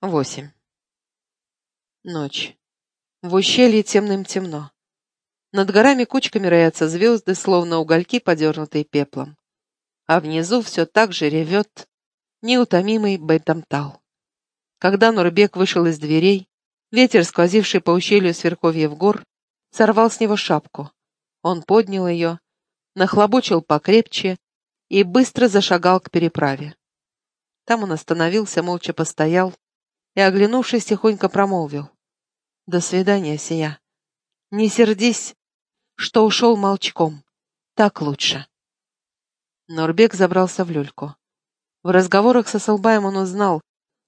Восемь. Ночь. В ущелье темным темно. Над горами кучками роятся звезды, словно угольки, подернутые пеплом. А внизу все так же ревет неутомимый Бейтамтал. Когда Нурбек вышел из дверей, ветер, сквозивший по ущелью сверховьев гор, сорвал с него шапку. Он поднял ее, нахлобучил покрепче и быстро зашагал к переправе. Там он остановился, молча постоял, и, оглянувшись, тихонько промолвил. «До свидания, сия. Не сердись, что ушел молчком. Так лучше». Норбек забрался в люльку. В разговорах со Солбаем он узнал,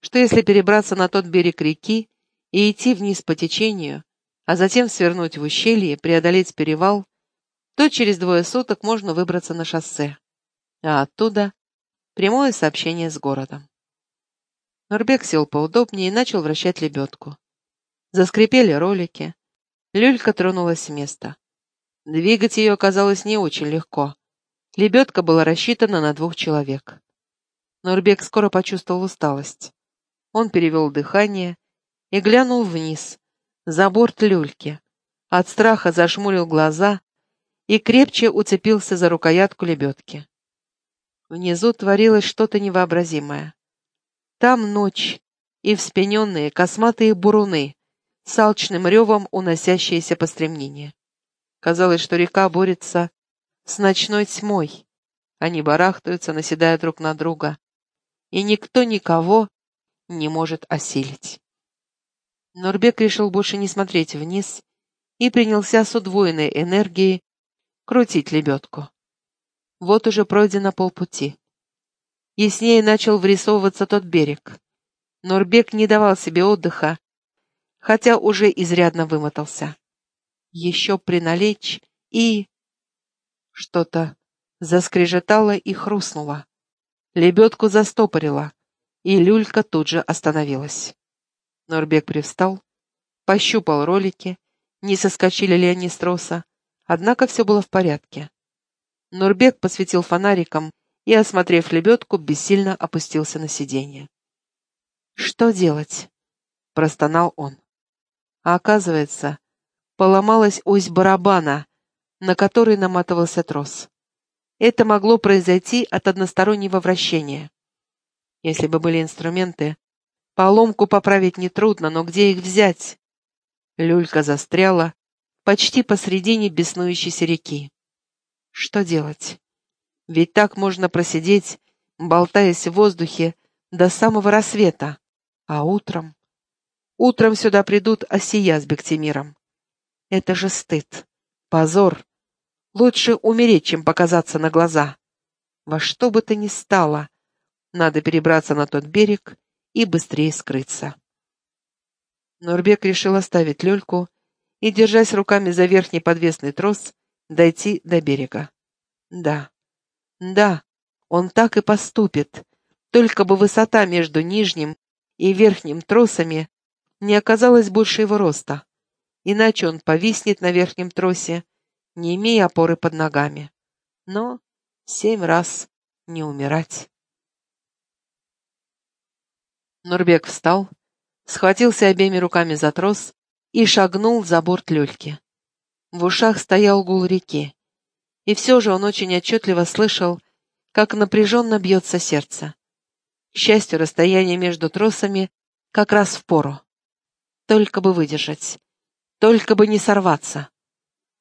что если перебраться на тот берег реки и идти вниз по течению, а затем свернуть в ущелье, преодолеть перевал, то через двое суток можно выбраться на шоссе, а оттуда прямое сообщение с городом. Нурбек сел поудобнее и начал вращать лебедку. Заскрипели ролики. Люлька тронулась с места. Двигать ее оказалось не очень легко. Лебедка была рассчитана на двух человек. Нурбек скоро почувствовал усталость. Он перевел дыхание и глянул вниз, за борт люльки. От страха зашмурил глаза и крепче уцепился за рукоятку лебедки. Внизу творилось что-то невообразимое. Там ночь и вспененные косматые буруны, с алчным ревом уносящиеся по стремнине. Казалось, что река борется с ночной тьмой. Они барахтаются, наседая друг на друга, и никто никого не может осилить. Норбек решил больше не смотреть вниз и принялся с удвоенной энергией крутить лебедку. Вот уже пройдено полпути. Яснее начал врисовываться тот берег. Норбек не давал себе отдыха, хотя уже изрядно вымотался. Еще приналечь и... Что-то заскрежетало и хрустнуло. Лебедку застопорило, и люлька тут же остановилась. Норбек привстал, пощупал ролики, не соскочили ли они с троса, однако все было в порядке. Нурбек посветил фонариком и, осмотрев лебедку, бессильно опустился на сиденье. «Что делать?» — простонал он. А оказывается, поломалась ось барабана, на который наматывался трос. Это могло произойти от одностороннего вращения. Если бы были инструменты, поломку поправить нетрудно, но где их взять? Люлька застряла почти посредине беснующейся реки. Что делать? Ведь так можно просидеть, болтаясь в воздухе, до самого рассвета. А утром? Утром сюда придут Осия с Бектимиром. Это же стыд, позор. Лучше умереть, чем показаться на глаза. Во что бы то ни стало, надо перебраться на тот берег и быстрее скрыться. Нурбек решил оставить люльку и, держась руками за верхний подвесный трос, дойти до берега. Да, да, он так и поступит, только бы высота между нижним и верхним тросами не оказалась больше его роста, иначе он повиснет на верхнем тросе, не имея опоры под ногами. Но семь раз не умирать. Нурбек встал, схватился обеими руками за трос и шагнул за борт люльки. В ушах стоял гул реки и все же он очень отчетливо слышал, как напряженно бьется сердце. К счастью, расстояние между тросами как раз в пору. Только бы выдержать, только бы не сорваться.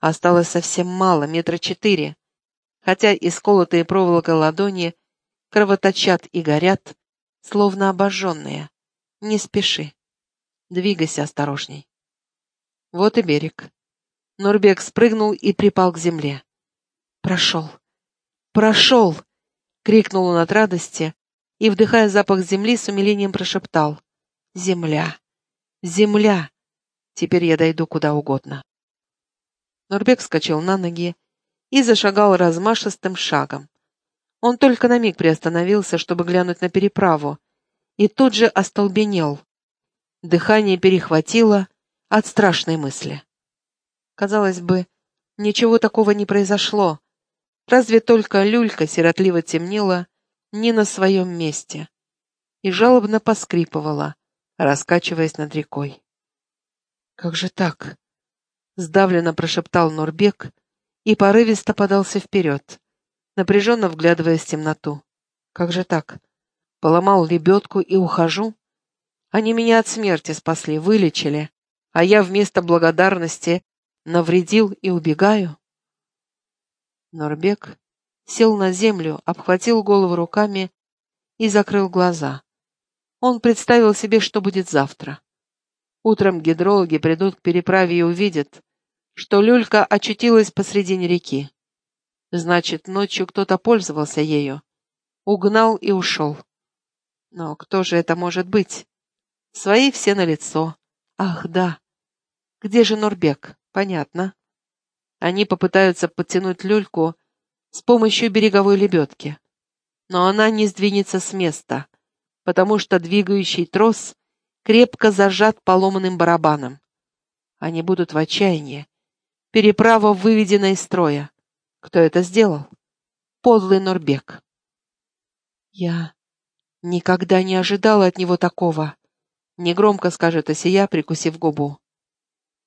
Осталось совсем мало, метра четыре, хотя исколотые проволокой ладони кровоточат и горят, словно обожженные. Не спеши. Двигайся осторожней. Вот и берег. Нурбек спрыгнул и припал к земле. «Прошел! Прошел!» — крикнул он от радости и, вдыхая запах земли, с умилением прошептал. «Земля! Земля! Теперь я дойду куда угодно». Нурбек вскочил на ноги и зашагал размашистым шагом. Он только на миг приостановился, чтобы глянуть на переправу, и тут же остолбенел. Дыхание перехватило от страшной мысли. Казалось бы, ничего такого не произошло, Разве только люлька сиротливо темнела не на своем месте и жалобно поскрипывала, раскачиваясь над рекой. «Как же так?» — сдавленно прошептал Норбек и порывисто подался вперед, напряженно вглядываясь в темноту. «Как же так? Поломал лебедку и ухожу? Они меня от смерти спасли, вылечили, а я вместо благодарности навредил и убегаю?» Норбек сел на землю, обхватил голову руками и закрыл глаза. Он представил себе, что будет завтра. Утром гидрологи придут к переправе и увидят, что люлька очутилась посредине реки. Значит, ночью кто-то пользовался ею, угнал и ушел. Но кто же это может быть? Свои все на лицо. Ах, да. Где же Норбек? Понятно. Они попытаются подтянуть люльку с помощью береговой лебедки. Но она не сдвинется с места, потому что двигающий трос крепко зажат поломанным барабаном. Они будут в отчаянии. Переправа выведена из строя. Кто это сделал? Подлый Норбек. Я никогда не ожидала от него такого. Негромко скажет Осия, прикусив губу.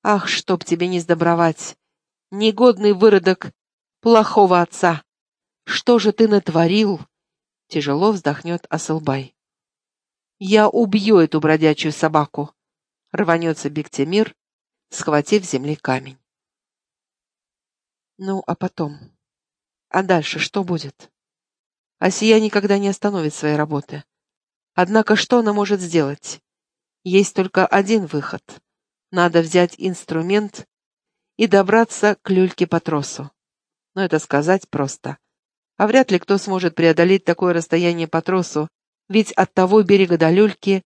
Ах, чтоб тебе не сдобровать! Негодный выродок плохого отца! Что же ты натворил? Тяжело вздохнет Асылбай. Я убью эту бродячую собаку! Рванется Бектемир, схватив земли камень. Ну, а потом? А дальше что будет? Асия никогда не остановит своей работы. Однако что она может сделать? Есть только один выход. Надо взять инструмент и добраться к люльке по тросу. Но это сказать просто. А вряд ли кто сможет преодолеть такое расстояние по тросу, ведь от того берега до люльки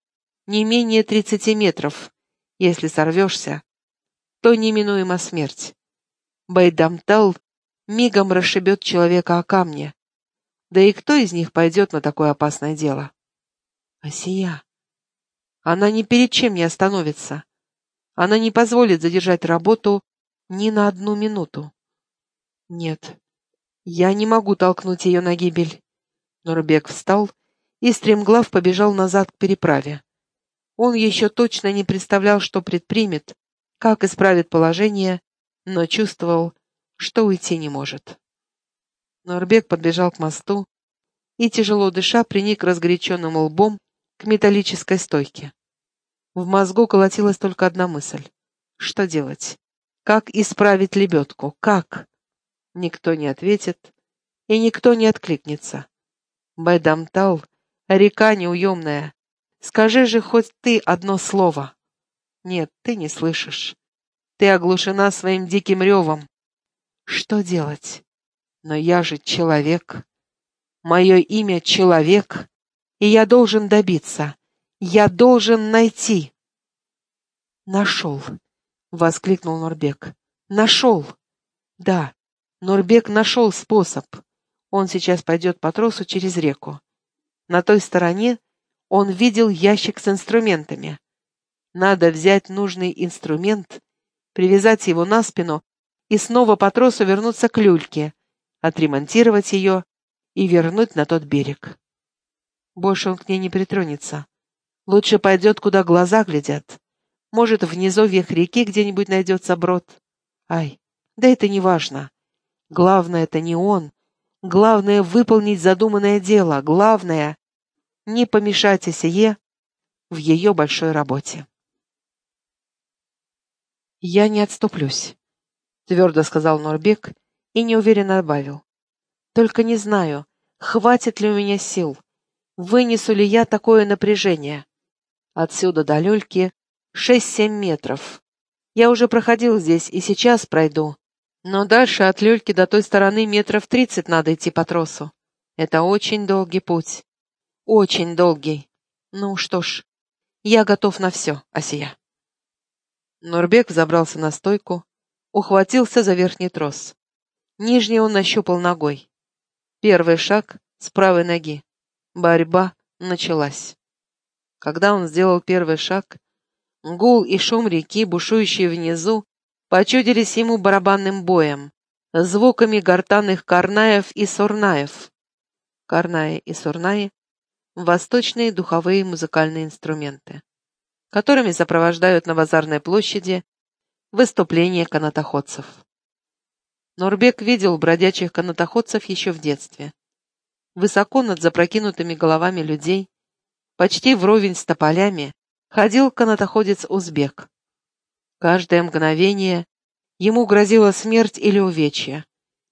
не менее 30 метров. Если сорвешься, то неминуема смерть. Байдамтал мигом расшибет человека о камне. Да и кто из них пойдет на такое опасное дело? Асия. Она ни перед чем не остановится. Она не позволит задержать работу ни на одну минуту. Нет, я не могу толкнуть ее на гибель. Нурбек встал и стремглав побежал назад к переправе. Он еще точно не представлял, что предпримет, как исправит положение, но чувствовал, что уйти не может. Нурбек подбежал к мосту и, тяжело дыша, приник разгоряченным лбом к металлической стойке. В мозгу колотилась только одна мысль. Что делать? Как исправить лебедку? Как? Никто не ответит, и никто не откликнется. Байдамтал, река неуемная, скажи же хоть ты одно слово. Нет, ты не слышишь. Ты оглушена своим диким ревом. Что делать? Но я же человек. Мое имя — человек, и я должен добиться. Я должен найти. Нашел, — воскликнул Норбек. Нашел. Да, Нурбек нашел способ. Он сейчас пойдет по тросу через реку. На той стороне он видел ящик с инструментами. Надо взять нужный инструмент, привязать его на спину и снова по тросу вернуться к люльке, отремонтировать ее и вернуть на тот берег. Больше он к ней не притронется. Лучше пойдет, куда глаза глядят. Может, в низовьях реки где-нибудь найдется брод. Ай, да это не важно. Главное — это не он. Главное — выполнить задуманное дело. Главное — не помешать Исие в ее большой работе. «Я не отступлюсь», — твердо сказал Норбек и неуверенно добавил. «Только не знаю, хватит ли у меня сил, вынесу ли я такое напряжение. Отсюда до люльки шесть-семь метров. Я уже проходил здесь и сейчас пройду, но дальше от люльки до той стороны метров тридцать надо идти по тросу. Это очень долгий путь. Очень долгий. Ну что ж, я готов на все, Асия. Нурбек забрался на стойку, ухватился за верхний трос. Нижний он нащупал ногой. Первый шаг с правой ноги. Борьба началась. Когда он сделал первый шаг, гул и шум реки, бушующие внизу, почудились ему барабанным боем, звуками гортанных карнаев и сурнаев. Карнаи и сурнаи — восточные духовые музыкальные инструменты. которыми сопровождают на базарной площади выступления канатоходцев. Норбек видел бродячих канатоходцев еще в детстве. Высоко над запрокинутыми головами людей, почти вровень с тополями, ходил канатоходец-узбек. Каждое мгновение ему грозила смерть или увечья,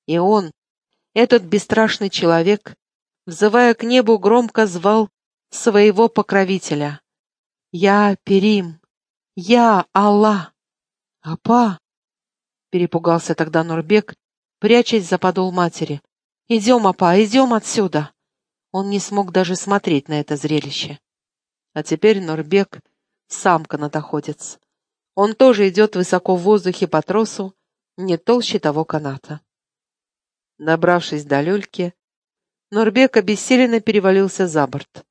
и он, этот бесстрашный человек, взывая к небу, громко звал своего покровителя. «Я Перим! Я Аллах!» «Апа!» — перепугался тогда Нурбек, прячась за подол матери. «Идем, апа, идем отсюда!» Он не смог даже смотреть на это зрелище. А теперь Нурбек сам канатоходец. Он тоже идет высоко в воздухе по тросу, не толще того каната. Добравшись до люльки, Нурбек обессиленно перевалился за борт.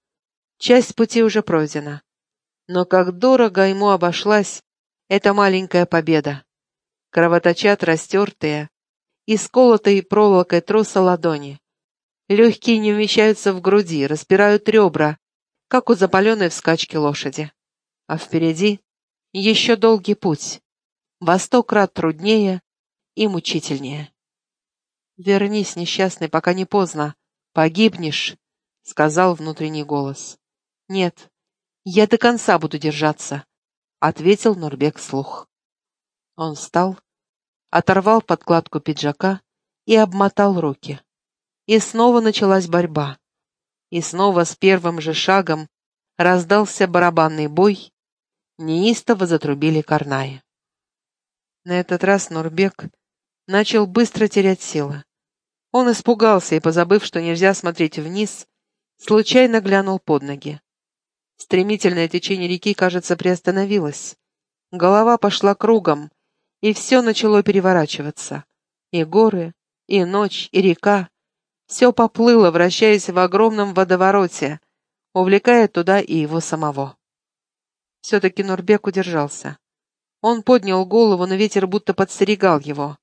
Часть пути уже пройдена. Но как дорого ему обошлась эта маленькая победа. Кровоточат растертые и сколотые проволокой троса ладони. Легкие не вмещаются в груди, распирают ребра, как у запаленной в скачке лошади. А впереди еще долгий путь, во сто крат труднее и мучительнее. «Вернись, несчастный, пока не поздно. Погибнешь», — сказал внутренний голос. «Нет, я до конца буду держаться», — ответил Нурбек вслух. Он встал, оторвал подкладку пиджака и обмотал руки. И снова началась борьба. И снова с первым же шагом раздался барабанный бой, неистово затрубили карнаи. На этот раз Нурбек начал быстро терять силы. Он испугался и, позабыв, что нельзя смотреть вниз, случайно глянул под ноги. Стремительное течение реки, кажется, приостановилось. Голова пошла кругом, и все начало переворачиваться. И горы, и ночь, и река. Все поплыло, вращаясь в огромном водовороте, увлекая туда и его самого. Все-таки Нурбек удержался. Он поднял голову, но ветер будто подстерегал его.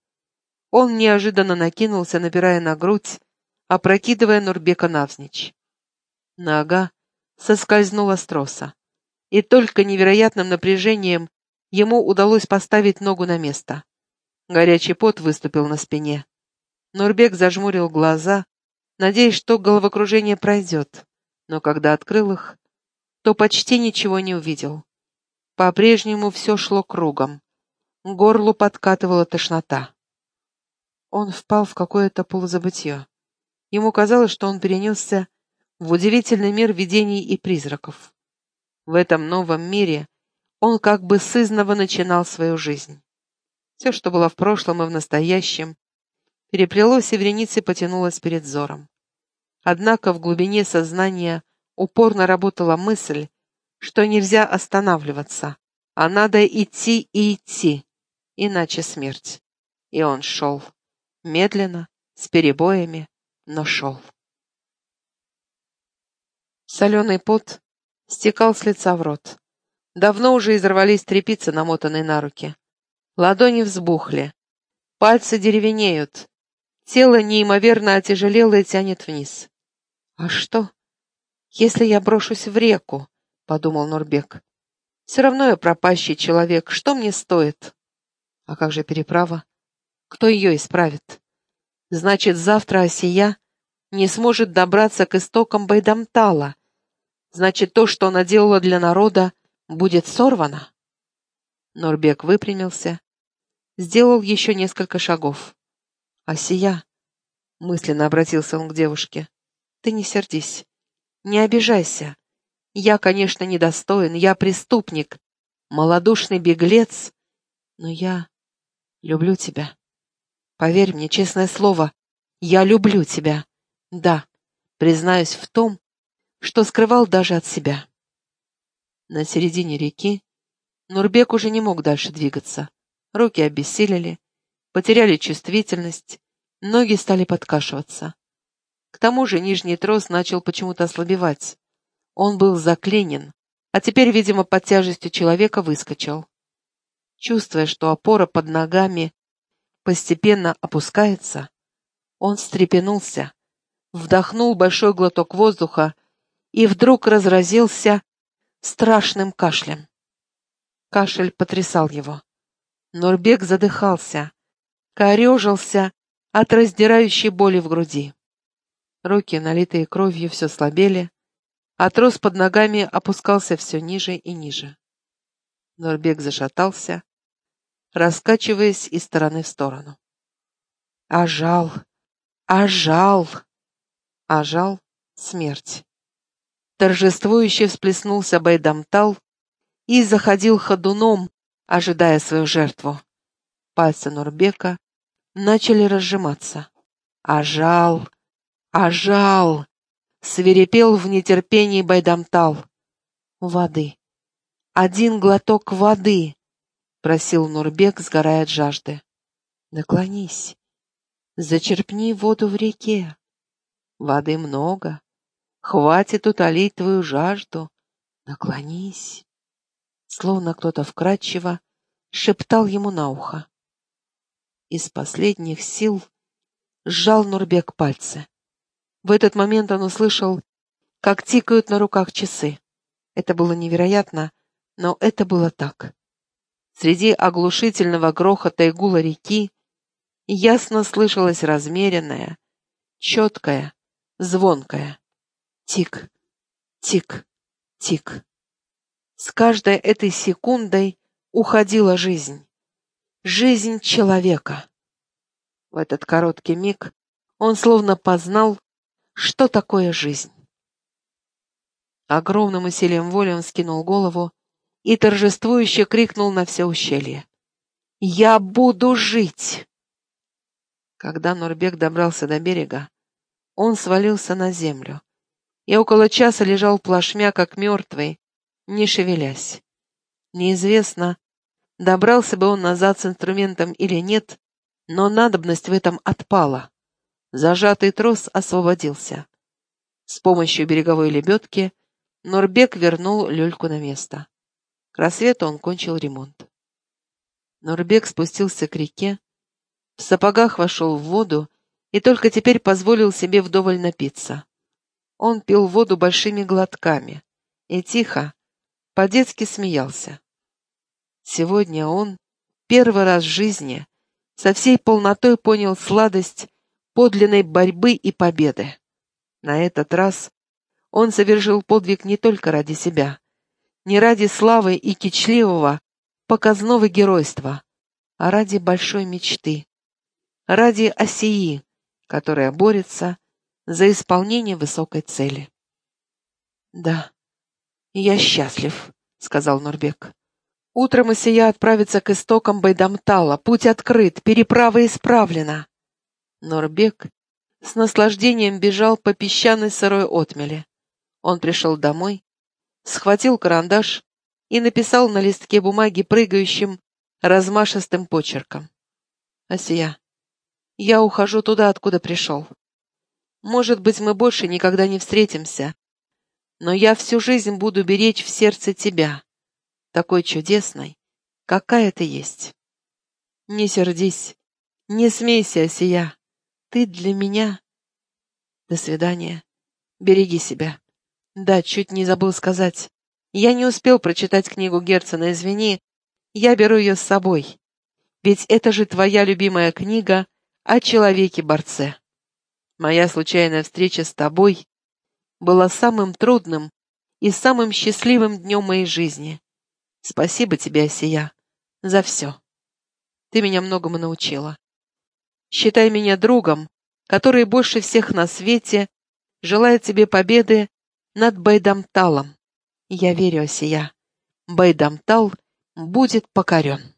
Он неожиданно накинулся, напирая на грудь, опрокидывая Нурбека навзничь. Нога соскользнула с троса, и только невероятным напряжением ему удалось поставить ногу на место. Горячий пот выступил на спине. Нурбек зажмурил глаза, надеясь, что головокружение пройдет, но когда открыл их, то почти ничего не увидел. По-прежнему все шло кругом. Горлу подкатывала тошнота. Он впал в какое-то полузабытье. Ему казалось, что он перенесся в удивительный мир видений и призраков. В этом новом мире он как бы сызново начинал свою жизнь. Все, что было в прошлом и в настоящем, переплелось и вереницей потянулось перед взором. Однако в глубине сознания упорно работала мысль, что нельзя останавливаться, а надо идти и идти, иначе смерть. И он шел медленно, с перебоями, но шел. Соленый пот стекал с лица в рот. Давно уже изорвались трепицы, намотанные на руки. Ладони взбухли. Пальцы деревенеют. Тело неимоверно отяжелело и тянет вниз. «А что, если я брошусь в реку?» — подумал Нурбек. «Все равно я пропащий человек. Что мне стоит?» «А как же переправа? Кто ее исправит? Значит, завтра Осия не сможет добраться к истокам Байдамтала. Значит, то, что она делала для народа, будет сорвано. Норбек выпрямился, сделал еще несколько шагов. «Осия», — мысленно обратился он к девушке, — «ты не сердись, не обижайся. Я, конечно, недостоин, я преступник, малодушный беглец, но я люблю тебя. Поверь мне, честное слово, я люблю тебя. Да, признаюсь в том, что скрывал даже от себя. На середине реки Нурбек уже не мог дальше двигаться. Руки обессилели, потеряли чувствительность, ноги стали подкашиваться. К тому же нижний трос начал почему-то ослабевать. Он был заклинен, а теперь, видимо, под тяжестью человека выскочил. Чувствуя, что опора под ногами постепенно опускается, он встрепенулся, вдохнул большой глоток воздуха и вдруг разразился страшным кашлем. Кашель потрясал его. Нурбек задыхался, корежился от раздирающей боли в груди. Руки, налитые кровью, все слабели, а трос под ногами опускался все ниже и ниже. Нурбек зашатался, раскачиваясь из стороны в сторону. Ажал, ажал, ажал — смерть. Торжествующе всплеснулся Байдамтал и заходил ходуном, ожидая свою жертву. Пальцы Нурбека начали разжиматься. «Ажал! Ажал!» — свирепел в нетерпении Байдамтал. «Воды! Один глоток воды!» — просил Нурбек, сгорая от жажды. «Наклонись, зачерпни воду в реке. Воды много, хватит утолить твою жажду. Наклонись!» Словно кто-то вкрадчиво шептал ему на ухо. Из последних сил сжал Нурбек пальцы. В этот момент он услышал, как тикают на руках часы. Это было невероятно, но это было так. Среди оглушительного грохота и гула реки ясно слышалось размеренное, четкое, звонкое. Тик, тик, тик. С каждой этой секундой уходила жизнь. Жизнь человека. В этот короткий миг он словно познал, что такое жизнь. Огромным усилием воли он скинул голову и торжествующе крикнул на все ущелье. «Я буду жить!» Когда Нурбек добрался до берега, он свалился на землю и около часа лежал плашмя, как мертвый, не шевелясь. Неизвестно, добрался бы он назад с инструментом или нет, но надобность в этом отпала. Зажатый трос освободился. С помощью береговой лебедки Норбек вернул люльку на место. К рассвету он кончил ремонт. Норбек спустился к реке, в сапогах вошел в воду и только теперь позволил себе вдоволь напиться. Он пил воду большими глотками и тихо, по-детски смеялся. Сегодня он первый раз в жизни со всей полнотой понял сладость подлинной борьбы и победы. На этот раз он совершил подвиг не только ради себя, не ради славы и кичливого, показного геройства, а ради большой мечты, ради Осии, которая борется за исполнение высокой цели. «Да, я счастлив», — сказал Нурбек. Утром Исия отправится к истокам Байдамтала. Путь открыт, переправа исправлена. Норбек с наслаждением бежал по песчаной сырой отмели. Он пришел домой, схватил карандаш и написал на листке бумаги прыгающим, размашистым почерком. «Асия, я ухожу туда, откуда пришел. Может быть, мы больше никогда не встретимся, но я всю жизнь буду беречь в сердце тебя, такой чудесной, какая ты есть. Не сердись, не смейся, Осия. Ты для меня. До свидания. Береги себя. Да, чуть не забыл сказать. Я не успел прочитать книгу Герцена, извини. Я беру ее с собой. Ведь это же твоя любимая книга о человеке-борце. Моя случайная встреча с тобой была самым трудным и самым счастливым днем моей жизни. Спасибо тебе, Осия, за все. Ты меня многому научила. Считай меня другом, который больше всех на свете желает тебе победы над Байдамталом. Я верю, Осия. Байдамтал будет покорен.